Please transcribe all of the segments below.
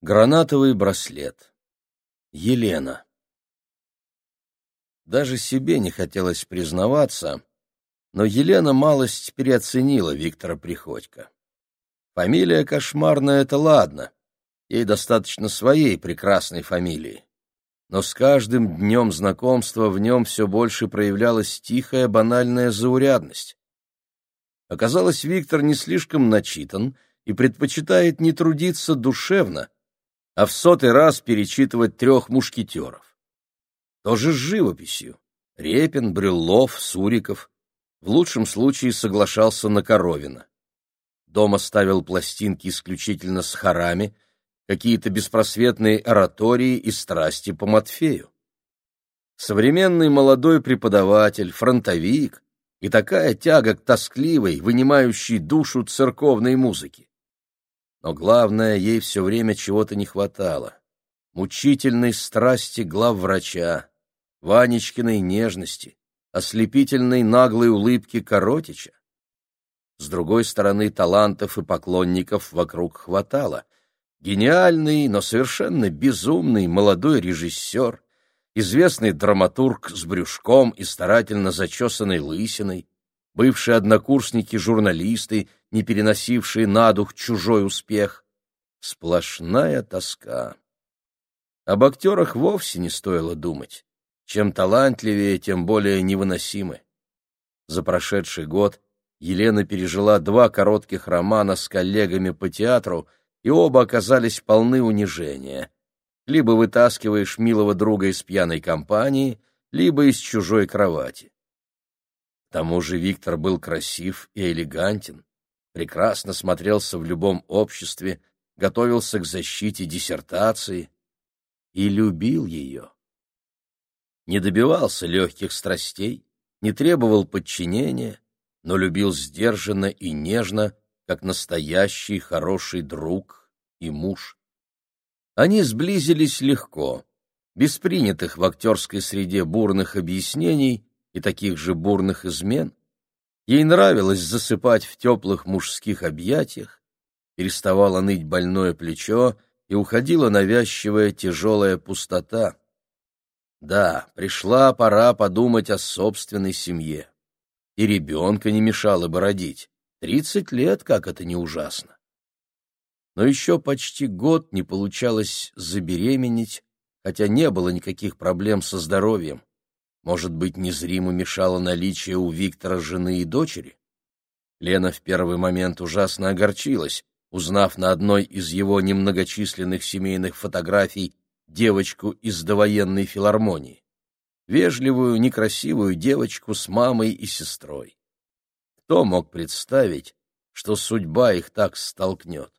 Гранатовый браслет. Елена. Даже себе не хотелось признаваться, но Елена малость переоценила Виктора Приходько. Фамилия кошмарная — это ладно, ей достаточно своей прекрасной фамилии. Но с каждым днем знакомства в нем все больше проявлялась тихая банальная заурядность. Оказалось, Виктор не слишком начитан и предпочитает не трудиться душевно, а в сотый раз перечитывать трех мушкетеров. Тоже с живописью. Репин, Брюллов, Суриков. В лучшем случае соглашался на Коровина. Дома ставил пластинки исключительно с хорами, какие-то беспросветные оратории и страсти по Матфею. Современный молодой преподаватель, фронтовик и такая тяга к тоскливой, вынимающей душу церковной музыке. Но главное, ей все время чего-то не хватало. Мучительной страсти главврача, Ванечкиной нежности, ослепительной наглой улыбки Коротича. С другой стороны, талантов и поклонников вокруг хватало. Гениальный, но совершенно безумный молодой режиссер, известный драматург с брюшком и старательно зачесанной лысиной, бывшие однокурсники-журналисты, не переносившие на дух чужой успех. Сплошная тоска. Об актерах вовсе не стоило думать. Чем талантливее, тем более невыносимы. За прошедший год Елена пережила два коротких романа с коллегами по театру, и оба оказались полны унижения. Либо вытаскиваешь милого друга из пьяной компании, либо из чужой кровати. К тому же Виктор был красив и элегантен, прекрасно смотрелся в любом обществе, готовился к защите диссертации и любил ее. Не добивался легких страстей, не требовал подчинения, но любил сдержанно и нежно, как настоящий хороший друг и муж. Они сблизились легко, без принятых в актерской среде бурных объяснений и таких же бурных измен. Ей нравилось засыпать в теплых мужских объятиях, переставало ныть больное плечо и уходила навязчивая тяжелая пустота. Да, пришла пора подумать о собственной семье. И ребенка не мешало бы родить. Тридцать лет, как это не ужасно. Но еще почти год не получалось забеременеть, хотя не было никаких проблем со здоровьем. Может быть, незримо мешало наличие у Виктора жены и дочери? Лена в первый момент ужасно огорчилась, узнав на одной из его немногочисленных семейных фотографий девочку из довоенной филармонии. Вежливую, некрасивую девочку с мамой и сестрой. Кто мог представить, что судьба их так столкнет?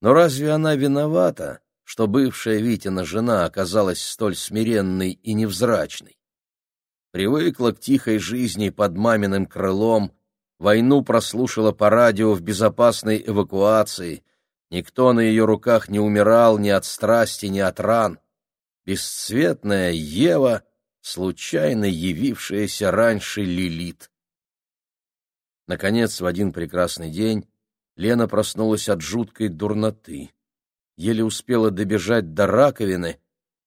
Но разве она виновата, что бывшая Витина жена оказалась столь смиренной и невзрачной? Привыкла к тихой жизни под маминым крылом, войну прослушала по радио в безопасной эвакуации, никто на ее руках не умирал ни от страсти, ни от ран. Бесцветная Ева, случайно явившаяся раньше Лилит. Наконец, в один прекрасный день Лена проснулась от жуткой дурноты. Еле успела добежать до раковины,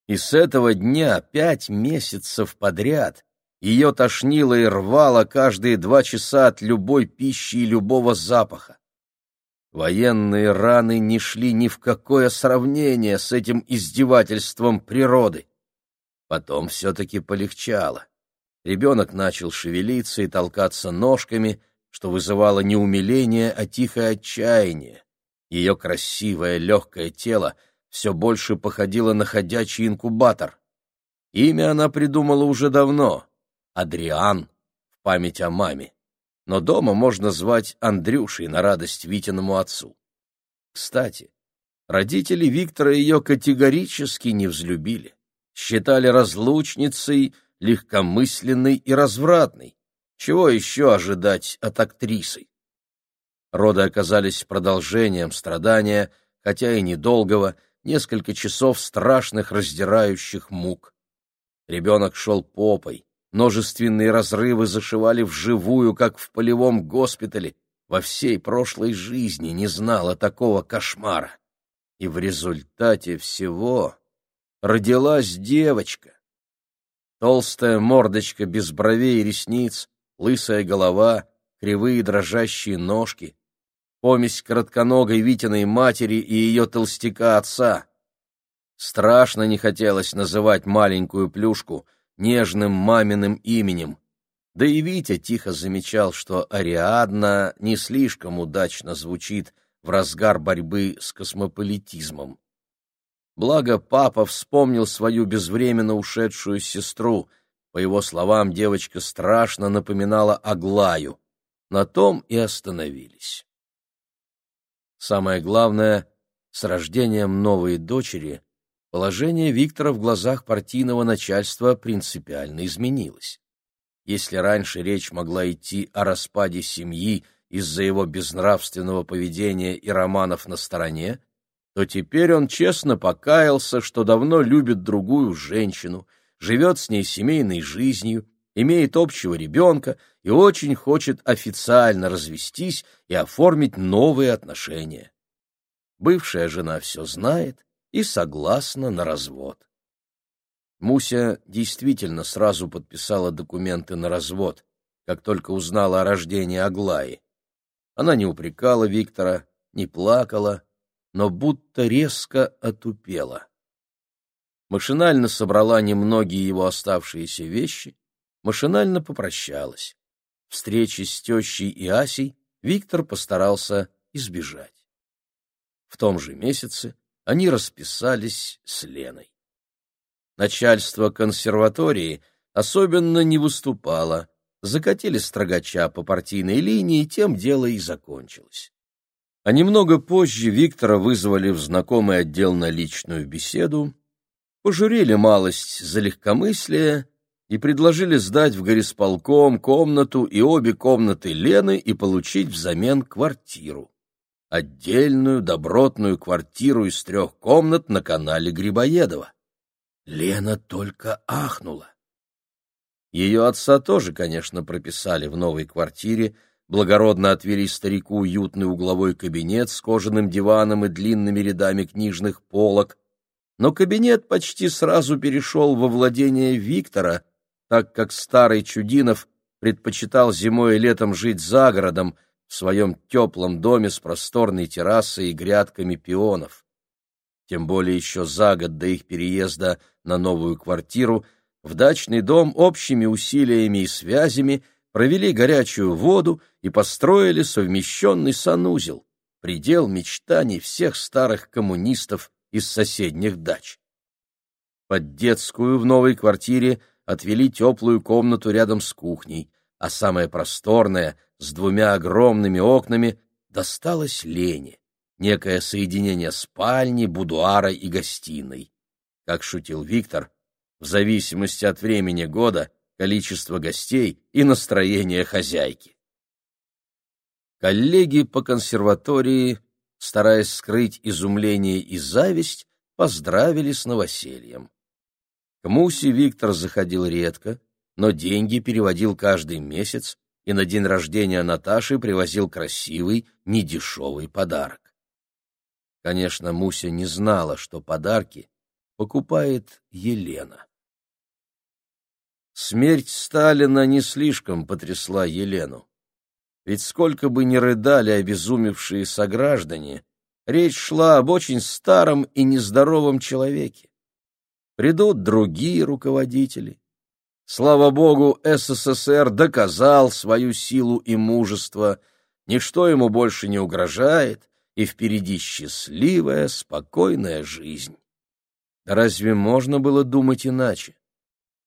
и с этого дня пять месяцев подряд ее тошнило и рвало каждые два часа от любой пищи и любого запаха. Военные раны не шли ни в какое сравнение с этим издевательством природы. Потом все-таки полегчало. Ребенок начал шевелиться и толкаться ножками, что вызывало не умиление, а тихое отчаяние. Ее красивое легкое тело все больше походило на ходячий инкубатор. Имя она придумала уже давно Адриан в память о маме, но дома можно звать Андрюшей на радость Витиному отцу. Кстати, родители Виктора ее категорически не взлюбили, считали разлучницей, легкомысленной и развратной. Чего еще ожидать от актрисы? Роды оказались продолжением страдания, хотя и недолгого, несколько часов страшных раздирающих мук. Ребенок шел попой, Множественные разрывы зашивали вживую, как в полевом госпитале. Во всей прошлой жизни не знала такого кошмара. И в результате всего родилась девочка. Толстая мордочка без бровей и ресниц, лысая голова, кривые дрожащие ножки, помесь коротконогой Витиной матери и ее толстяка отца. Страшно не хотелось называть маленькую плюшку нежным маминым именем. Да и Витя тихо замечал, что Ариадна не слишком удачно звучит в разгар борьбы с космополитизмом. Благо папа вспомнил свою безвременно ушедшую сестру. По его словам, девочка страшно напоминала Аглаю. На том и остановились. Самое главное, с рождением новой дочери положение Виктора в глазах партийного начальства принципиально изменилось. Если раньше речь могла идти о распаде семьи из-за его безнравственного поведения и романов на стороне, то теперь он честно покаялся, что давно любит другую женщину, живет с ней семейной жизнью, имеет общего ребенка и очень хочет официально развестись и оформить новые отношения. Бывшая жена все знает, и согласна на развод. Муся действительно сразу подписала документы на развод, как только узнала о рождении Аглаи. Она не упрекала Виктора, не плакала, но будто резко отупела. Машинально собрала немногие его оставшиеся вещи, машинально попрощалась. Встречи с тещей и Асей Виктор постарался избежать. В том же месяце они расписались с Леной. Начальство консерватории особенно не выступало, закатили строгача по партийной линии, тем дело и закончилось. А немного позже Виктора вызвали в знакомый отдел на личную беседу, пожурили малость за легкомыслие и предложили сдать в горисполком комнату и обе комнаты Лены и получить взамен квартиру отдельную добротную квартиру из трех комнат на канале Грибоедова. Лена только ахнула. Ее отца тоже, конечно, прописали в новой квартире, благородно отвели старику уютный угловой кабинет с кожаным диваном и длинными рядами книжных полок, но кабинет почти сразу перешел во владение Виктора, так как старый Чудинов предпочитал зимой и летом жить за городом, в своем теплом доме с просторной террасой и грядками пионов. Тем более еще за год до их переезда на новую квартиру в дачный дом общими усилиями и связями провели горячую воду и построили совмещенный санузел, предел мечтаний всех старых коммунистов из соседних дач. Под детскую в новой квартире отвели теплую комнату рядом с кухней, а самая просторная — с двумя огромными окнами досталось Лене, некое соединение спальни, будуара и гостиной. Как шутил Виктор, в зависимости от времени года, количества гостей и настроения хозяйки. Коллеги по консерватории, стараясь скрыть изумление и зависть, поздравили с новосельем. К Мусе Виктор заходил редко, но деньги переводил каждый месяц, и на день рождения Наташи привозил красивый, недешевый подарок. Конечно, Муся не знала, что подарки покупает Елена. Смерть Сталина не слишком потрясла Елену. Ведь сколько бы ни рыдали обезумевшие сограждане, речь шла об очень старом и нездоровом человеке. Придут другие руководители, Слава богу, СССР доказал свою силу и мужество, ничто ему больше не угрожает, и впереди счастливая, спокойная жизнь. разве можно было думать иначе?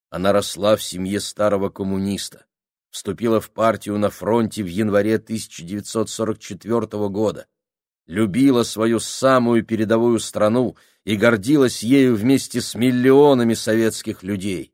Она росла в семье старого коммуниста, вступила в партию на фронте в январе 1944 года, любила свою самую передовую страну и гордилась ею вместе с миллионами советских людей.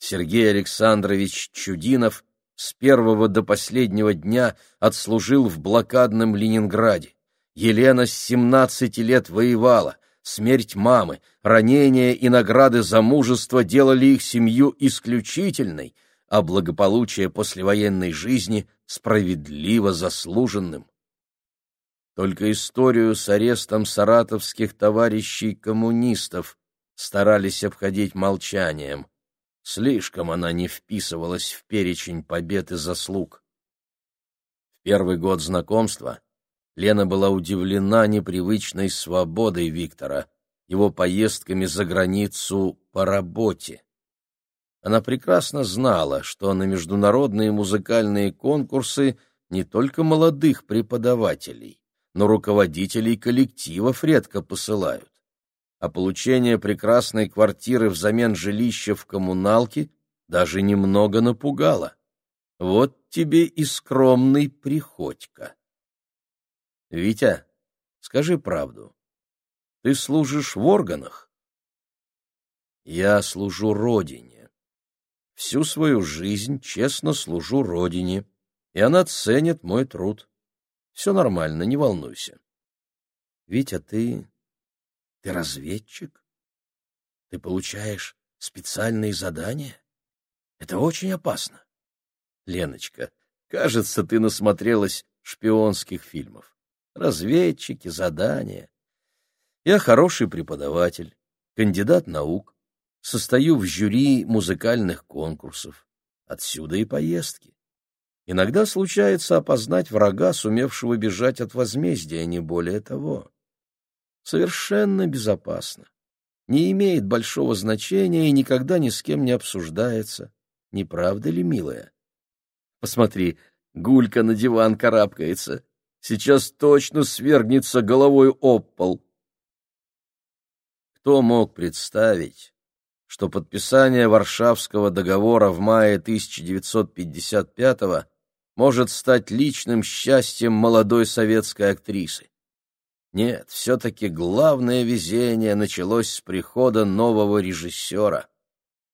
Сергей Александрович Чудинов с первого до последнего дня отслужил в блокадном Ленинграде. Елена с 17 лет воевала. Смерть мамы, ранения и награды за мужество делали их семью исключительной, а благополучие послевоенной жизни справедливо заслуженным. Только историю с арестом саратовских товарищей-коммунистов старались обходить молчанием. Слишком она не вписывалась в перечень побед и заслуг. В первый год знакомства Лена была удивлена непривычной свободой Виктора, его поездками за границу по работе. Она прекрасно знала, что на международные музыкальные конкурсы не только молодых преподавателей, но руководителей коллективов редко посылают а получение прекрасной квартиры взамен жилища в коммуналке даже немного напугало. Вот тебе и скромный Приходько. Витя, скажи правду. Ты служишь в органах? Я служу Родине. Всю свою жизнь честно служу Родине, и она ценит мой труд. Все нормально, не волнуйся. Витя, ты ты разведчик? Ты получаешь специальные задания? Это очень опасно. Леночка, кажется, ты насмотрелась шпионских фильмов. Разведчики, задания. Я хороший преподаватель, кандидат наук, состою в жюри музыкальных конкурсов. Отсюда и поездки. Иногда случается опознать врага, сумевшего бежать от возмездия, не более того совершенно безопасно, не имеет большого значения и никогда ни с кем не обсуждается. Не правда ли, милая? Посмотри, гулька на диван карабкается. Сейчас точно свергнется головой об пол. Кто мог представить, что подписание Варшавского договора в мае 1955 может стать личным счастьем молодой советской актрисы? Нет, все-таки главное везение началось с прихода нового режиссера.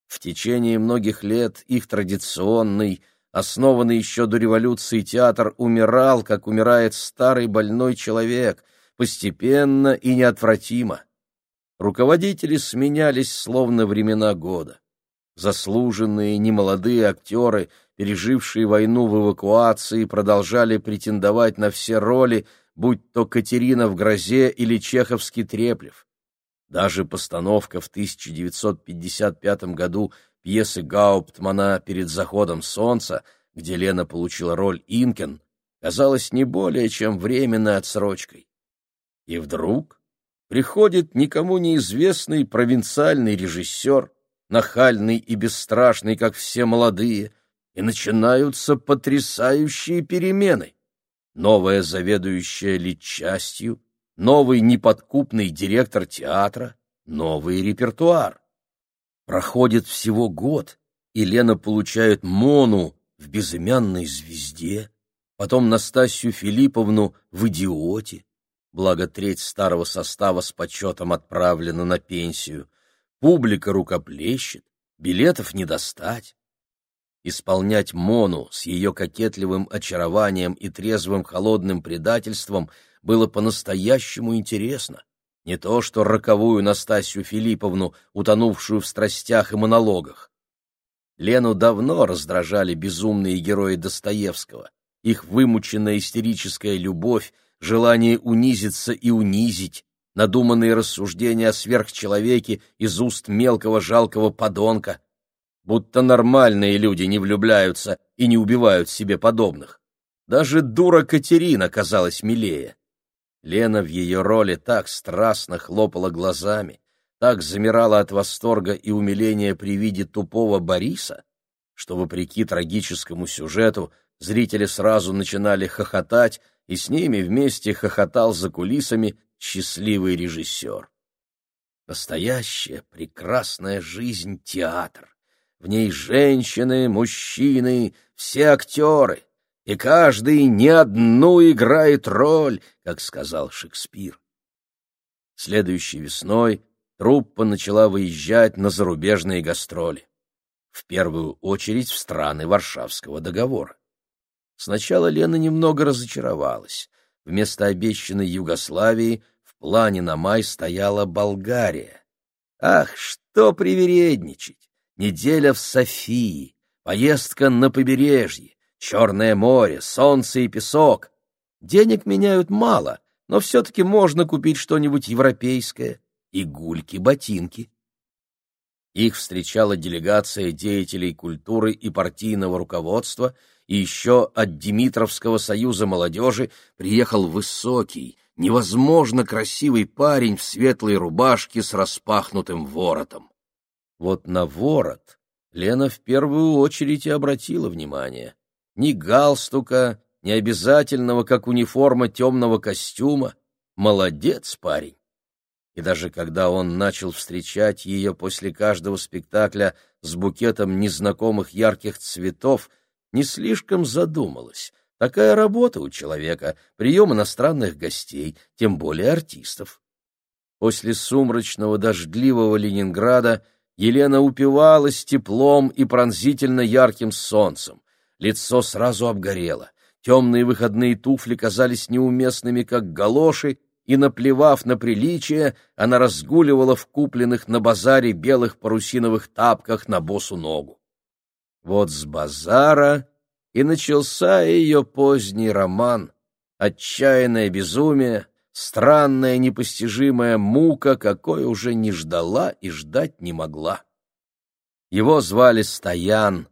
В течение многих лет их традиционный, основанный еще до революции театр умирал, как умирает старый больной человек, постепенно и неотвратимо. Руководители сменялись словно времена года. Заслуженные немолодые актеры, пережившие войну в эвакуации, продолжали претендовать на все роли, будь то Катерина в грозе или чеховский Треплев. Даже постановка в 1955 году пьесы Гауптмана «Перед заходом солнца», где Лена получила роль Инкен, казалась не более чем временной отсрочкой. И вдруг приходит никому неизвестный провинциальный режиссер, нахальный и бесстрашный, как все молодые, и начинаются потрясающие перемены новая заведующая литчастью, новый неподкупный директор театра, новый репертуар. Проходит всего год, и Лена получает Мону в «Безымянной звезде», потом Настасью Филипповну в «Идиоте», благо треть старого состава с почетом отправлена на пенсию, публика рукоплещет, билетов не достать. Исполнять Мону с ее кокетливым очарованием и трезвым холодным предательством было по-настоящему интересно. Не то что роковую Настасью Филипповну, утонувшую в страстях и монологах. Лену давно раздражали безумные герои Достоевского, их вымученная истерическая любовь, желание унизиться и унизить, надуманные рассуждения о сверхчеловеке из уст мелкого жалкого подонка — будто нормальные люди не влюбляются и не убивают себе подобных. Даже дура Катерина казалась милее. Лена в ее роли так страстно хлопала глазами, так замирала от восторга и умиления при виде тупого Бориса, что, вопреки трагическому сюжету, зрители сразу начинали хохотать, и с ними вместе хохотал за кулисами счастливый режиссер. Настоящая прекрасная жизнь театр. В ней женщины, мужчины, все актеры, и каждый не одну играет роль, как сказал Шекспир. Следующей весной труппа начала выезжать на зарубежные гастроли. В первую очередь в страны Варшавского договора. Сначала Лена немного разочаровалась. Вместо обещанной Югославии в плане на май стояла Болгария. Ах, что привередничать! Неделя в Софии, поездка на побережье, Черное море, солнце и песок. Денег меняют мало, но все-таки можно купить что-нибудь европейское, и гульки-ботинки. Их встречала делегация деятелей культуры и партийного руководства, и еще от Димитровского союза молодежи приехал высокий, невозможно красивый парень в светлой рубашке с распахнутым воротом. Вот на ворот Лена в первую очередь и обратила внимание. Ни галстука, ни обязательного, как униформа темного костюма. Молодец парень. И даже когда он начал встречать ее после каждого спектакля с букетом незнакомых ярких цветов, не слишком задумалась. Такая работа у человека, прием иностранных гостей, тем более артистов. После сумрачного дождливого Ленинграда Елена упивалась теплом и пронзительно ярким солнцем. Лицо сразу обгорело. Темные выходные туфли казались неуместными, как галоши, и, наплевав на приличие, она разгуливала в купленных на базаре белых парусиновых тапках на босу ногу. Вот с базара и начался ее поздний роман, отчаянное безумие, странная непостижимая мука, какой уже не ждала и ждать не могла. Его звали Стоян,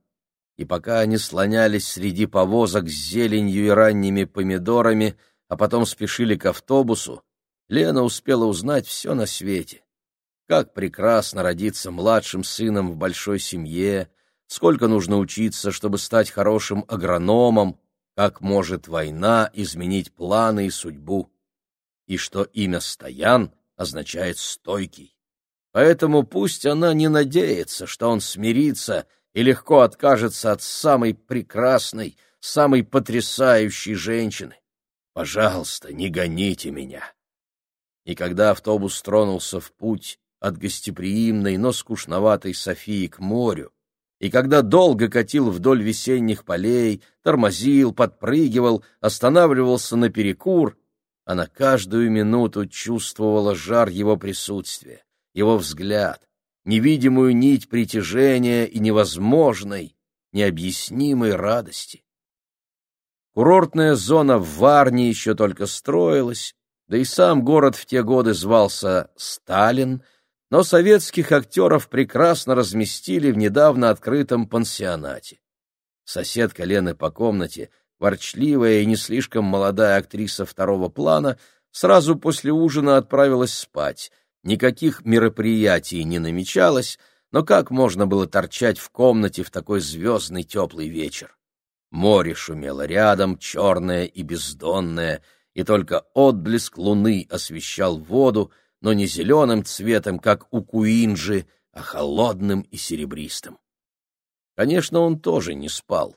и пока они слонялись среди повозок с зеленью и ранними помидорами, а потом спешили к автобусу, Лена успела узнать все на свете. Как прекрасно родиться младшим сыном в большой семье, сколько нужно учиться, чтобы стать хорошим агрономом, как может война изменить планы и судьбу, и что имя Стоян означает «стойкий». Поэтому пусть она не надеется, что он смирится и легко откажется от самой прекрасной, самой потрясающей женщины. Пожалуйста, не гоните меня. И когда автобус тронулся в путь от гостеприимной, но скучноватой Софии к морю, и когда долго катил вдоль весенних полей, тормозил, подпрыгивал, останавливался на перекур, она каждую минуту чувствовала жар его присутствия, его взгляд, невидимую нить притяжения и невозможной, необъяснимой радости. Курортная зона в Варне еще только строилась, да и сам город в те годы звался Сталин, но советских актеров прекрасно разместили в недавно открытом пансионате. Соседка Лены по комнате, ворчливая и не слишком молодая актриса второго плана, сразу после ужина отправилась спать. Никаких мероприятий не намечалось, но как можно было торчать в комнате в такой звездный теплый вечер? Море шумело рядом, черное и бездонное, и только отблеск луны освещал воду, но не зеленым цветом, как у Куинджи, а холодным и серебристым. Конечно, он тоже не спал.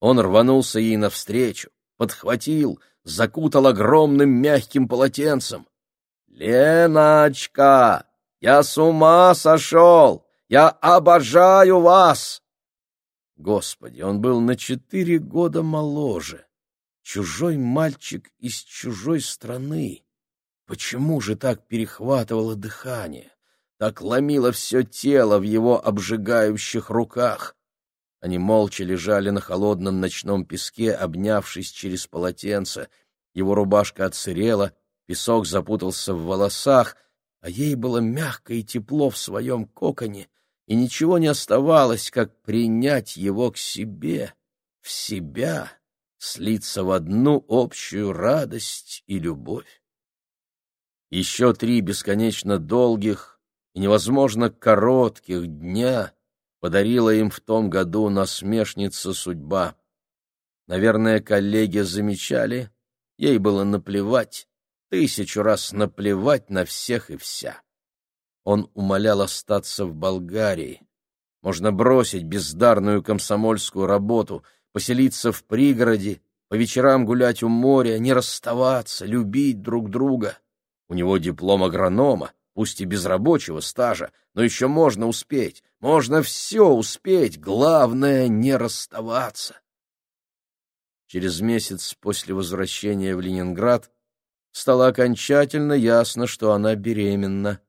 Он рванулся ей навстречу, подхватил, закутал огромным мягким полотенцем. «Леночка, я с ума сошел! Я обожаю вас!» Господи, он был на четыре года моложе чужой мальчик из чужой страны. Почему же так перехватывало дыхание, так ломило все тело в его обжигающих руках? Они молча лежали на холодном ночном песке, обнявшись через полотенце. Его рубашка отсырела, песок запутался в волосах, а ей было мягко и тепло в своем коконе, и ничего не оставалось, как принять его к себе, в себя слиться в одну общую радость и любовь. Еще три бесконечно долгих и невозможно коротких дня подарила им в том году насмешница судьба. Наверное, коллеги замечали, ей было наплевать, тысячу раз наплевать на всех и вся. Он умолял остаться в Болгарии. Можно бросить бездарную комсомольскую работу — поселиться в пригороде, по вечерам гулять у моря, не расставаться, любить друг друга. У него диплом агронома, пусть и без рабочего стажа, но еще можно успеть, можно все успеть, главное — не расставаться. Через месяц после возвращения в Ленинград стало окончательно ясно, что она беременна.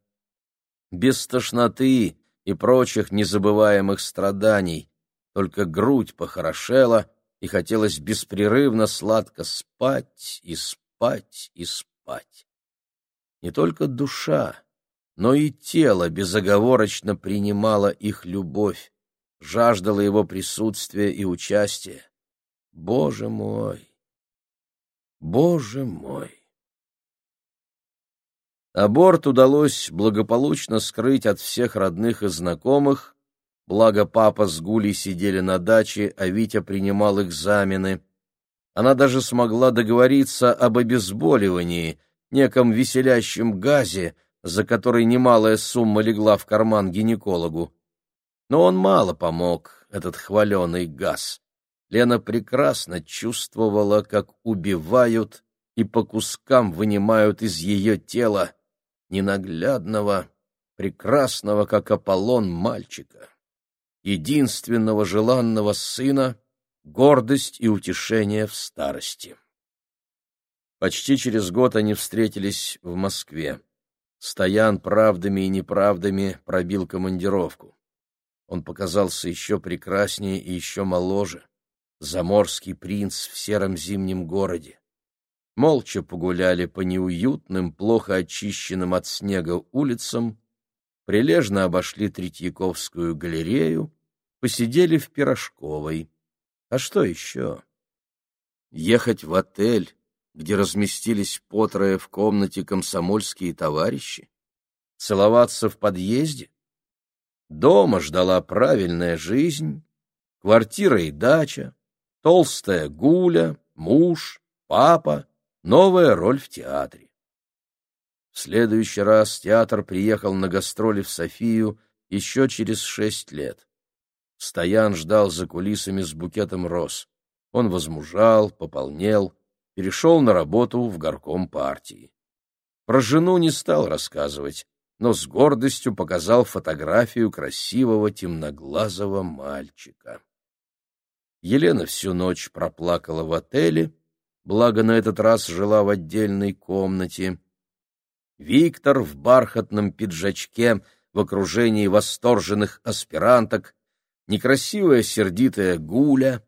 Без тошноты и прочих незабываемых страданий, только грудь похорошела, и хотелось беспрерывно сладко спать и спать и спать. Не только душа, но и тело безоговорочно принимало их любовь, жаждало его присутствия и участия. Боже мой! Боже мой! Аборт удалось благополучно скрыть от всех родных и знакомых, благо папа с Гулей сидели на даче, а Витя принимал экзамены. Она даже смогла договориться об обезболивании, неком веселящем газе, за который немалая сумма легла в карман гинекологу. Но он мало помог, этот хваленый газ. Лена прекрасно чувствовала, как убивают и по кускам вынимают из ее тела ненаглядного, прекрасного, как Аполлон, мальчика, единственного желанного сына, гордость и утешение в старости. Почти через год они встретились в Москве. Стоян правдами и неправдами пробил командировку. Он показался еще прекраснее и еще моложе. Заморский принц в сером зимнем городе. Молча погуляли по неуютным, плохо очищенным от снега улицам, прилежно обошли Третьяковскую галерею, посидели в Пирожковой. А что еще? Ехать в отель, где разместились потрое в комнате комсомольские товарищи? Целоваться в подъезде? Дома ждала правильная жизнь, квартира и дача, толстая гуля, муж, папа, новая роль в театре. В следующий раз театр приехал на гастроли в Софию еще через шесть лет. Стоян ждал за кулисами с букетом роз. Он возмужал, пополнел, перешел на работу в горком партии. Про жену не стал рассказывать, но с гордостью показал фотографию красивого темноглазого мальчика. Елена всю ночь проплакала в отеле, благо на этот раз жила в отдельной комнате. Виктор в бархатном пиджачке в окружении восторженных аспиранток, некрасивая сердитая гуля,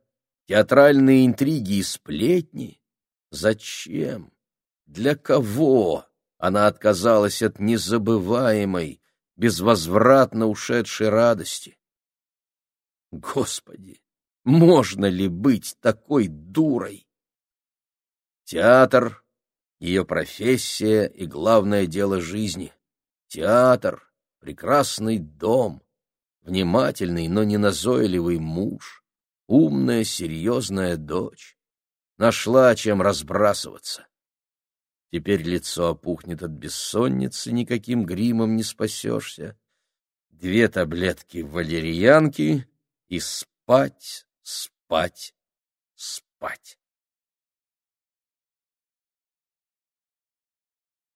театральные интриги и сплетни — Зачем? Для кого она отказалась от незабываемой, безвозвратно ушедшей радости? Господи, можно ли быть такой дурой? Театр — ее профессия и главное дело жизни. Театр — прекрасный дом, внимательный, но не назойливый муж, умная, серьезная дочь нашла чем разбрасываться. Теперь лицо опухнет от бессонницы, никаким гримом не спасешься. Две таблетки валерьянки и спать, спать, спать.